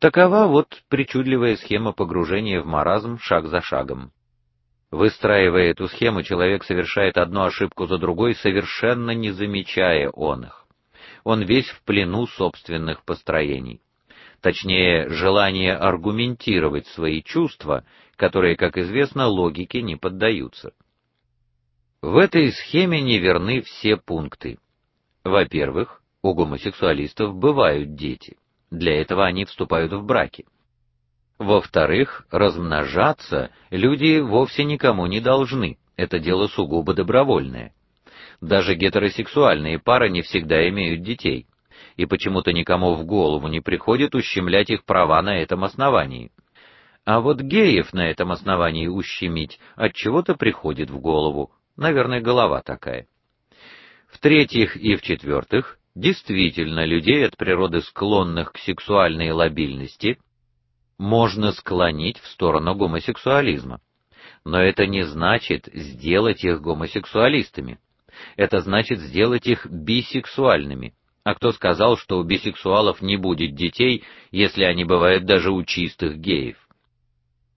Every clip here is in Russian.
Такова вот причудливая схема погружения в маразм шаг за шагом. Выстраивая эту схему, человек совершает одну ошибку за другой, совершенно не замечая он их. Он весь в плену собственных построений. Точнее, желание аргументировать свои чувства, которые, как известно, логике не поддаются. В этой схеме неверны все пункты. Во-первых, у гомосексуалистов бывают дети. Для этого они вступают в браки. Во-вторых, размножаться люди вовсе никому не должны. Это дело сугубо добровольное. Даже гетеросексуальные пары не всегда имеют детей, и почему-то никому в голову не приходит ущемлять их права на этом основании. А вот геев на этом основании ущемить от чего-то приходит в голову. Наверное, голова такая. В-третьих и в-четвертых, действительно людей от природы склонных к сексуальной лобильности можно склонить в сторону гомосексуализма. Но это не значит сделать их гомосексуалистами. Это значит сделать их бисексуальными. А кто сказал, что у бисексуалов не будет детей, если они бывают даже у чистых геев?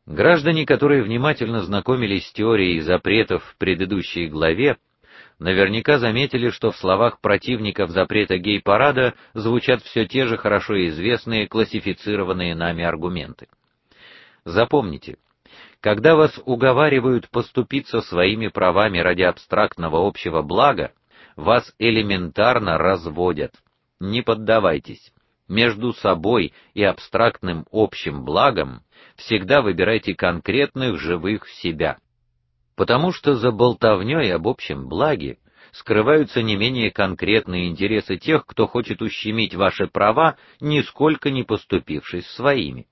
Граждане, которые внимательно знакомились с теорией запретов в предыдущей главе, наверняка заметили, что в словах противников запрета гей-парада звучат все те же хорошо известные классифицированные нами аргументы. Запомните, когда вас уговаривают поступиться своими правами ради абстрактного общего блага, вас элементарно разводят. Не поддавайтесь. Между собой и абстрактным общим благом всегда выбирайте конкретных живых себя. Потому что за болтовнёй об общем благе скрываются не менее конкретные интересы тех, кто хочет ущемить ваши права, нисколько не поступившись своими.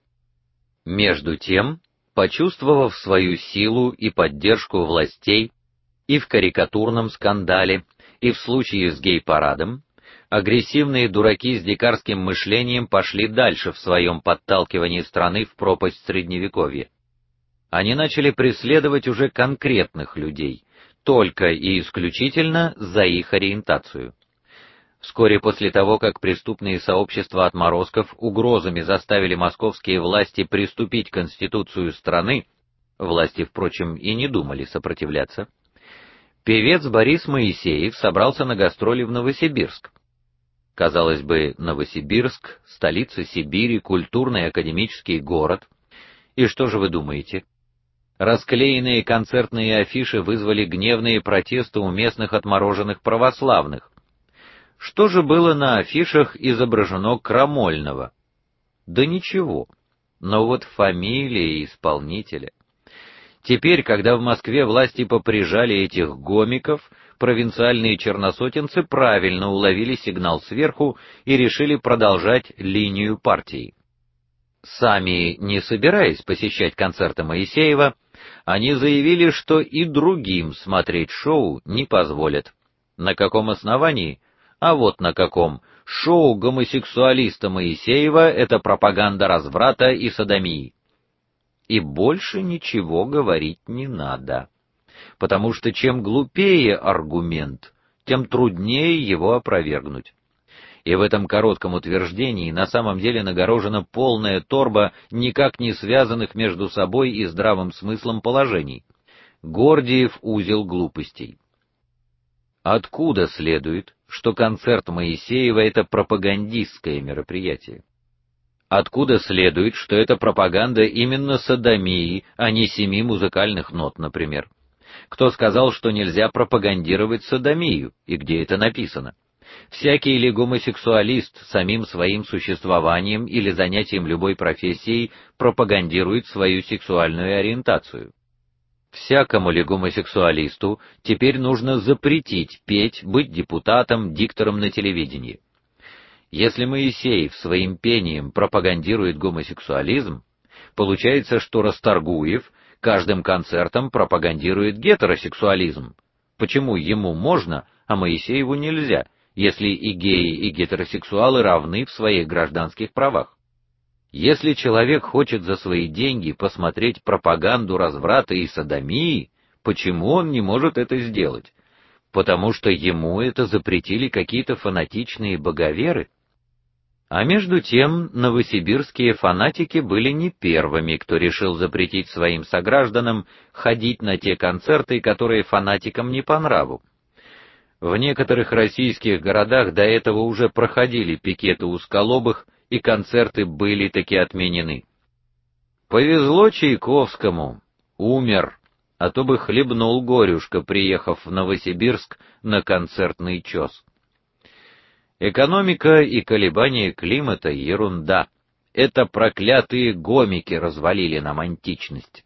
Между тем, почувствовав свою силу и поддержку властей и в карикатурном скандале, и в случае с гей-парадом, агрессивные дураки с дикарским мышлением пошли дальше в своем подталкивании страны в пропасть средневековья. Они начали преследовать уже конкретных людей, только и исключительно за их ориентацию. Вскоре после того, как преступные сообщества отморозков угрозами заставили московские власти приступить к конституцию страны, власти, впрочем, и не думали сопротивляться. Певец Борис Моисеев собрался на гастроли в Новосибирск. Казалось бы, Новосибирск столица Сибири, культурный академический город. И что же вы думаете? Расклеенные концертные афиши вызвали гневные протесты у местных отмороженных православных. Что же было на афишах изображено крамольного? Да ничего. Но вот фамилия исполнителя. Теперь, когда в Москве власти поприжали этих гомиков, провинциальные черносотенцы правильно уловили сигнал сверху и решили продолжать линию партии. Сами не собираясь посещать концерты Моисеева, они заявили, что и другим смотреть шоу не позволят. На каком основании? А вот на каком. Шоу гомосексуалиста Моисеева это пропаганда разврата и садомии и больше ничего говорить не надо. Потому что чем глупее аргумент, тем труднее его опровергнуть. И в этом коротком утверждении на самом деле нагорожена полная торба никак не связанных между собой и здравым смыслом положений. Гордиев узел глупостей. Откуда следует, что концерт Моисеева это пропагандистское мероприятие? Откуда следует, что это пропаганда именно садомии, а не семи музыкальных нот, например? Кто сказал, что нельзя пропагандировать садомию, и где это написано? Всякий ли гомосексуалист самим своим существованием или занятием любой профессией пропагандирует свою сексуальную ориентацию? Всякому ли гомосексуалисту теперь нужно запретить петь, быть депутатом, диктором на телевидении? Если Моисеев своим пением пропагандирует гомосексуализм, получается, что Расторгуев каждым концертом пропагандирует гетеросексуализм. Почему ему можно, а Моисееву нельзя, если и геи, и гетеросексуалы равны в своих гражданских правах? Если человек хочет за свои деньги посмотреть пропаганду разврата и садомии, почему он не может это сделать? Потому что ему это запретили какие-то фанатичные боговеры? А между тем, новосибирские фанатики были не первыми, кто решил запретить своим согражданам ходить на те концерты, которые фанатикам не по нраву. В некоторых российских городах до этого уже проходили пикеты узколобых, и концерты были таки отменены. Повезло Чайковскому, умер, а то бы хлебнул горюшка, приехав в Новосибирск на концертный чёс. Экономика и колебания климата ерунда. Это проклятые гомики развалили нам античность.